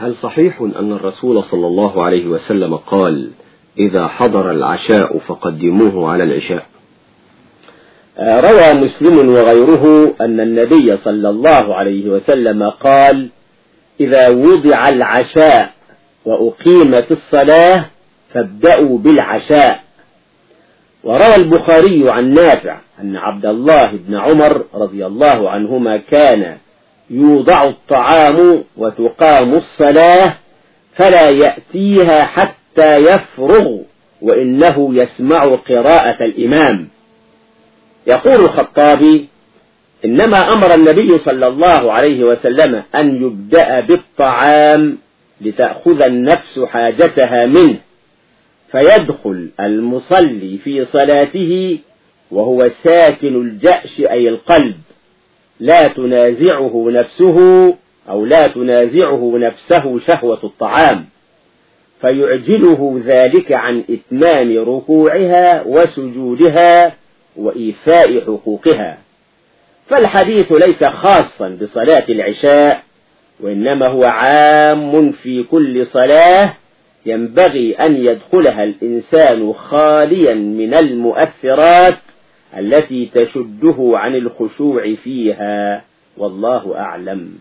هل صحيح أن الرسول صلى الله عليه وسلم قال إذا حضر العشاء فقدموه على العشاء روى مسلم وغيره أن النبي صلى الله عليه وسلم قال إذا وضع العشاء وأقيمت الصلاة فابدأوا بالعشاء وروى البخاري عن نافع أن عبد الله بن عمر رضي الله عنهما كان يوضع الطعام وتقام الصلاة فلا يأتيها حتى يفرغ وإنه يسمع قراءة الإمام. يقول الخطابي إنما أمر النبي صلى الله عليه وسلم أن يبدأ بالطعام لتأخذ النفس حاجتها منه فيدخل المصلي في صلاته وهو ساكن الجأش أي القلب. لا تنازعه نفسه أو لا تنازعه نفسه شهوة الطعام فيعجله ذلك عن إتمام ركوعها وسجودها وإيفاء حقوقها. فالحديث ليس خاصا بصلاة العشاء وإنما هو عام في كل صلاة ينبغي أن يدخلها الإنسان خاليا من المؤثرات التي تشده عن الخشوع فيها والله أعلم.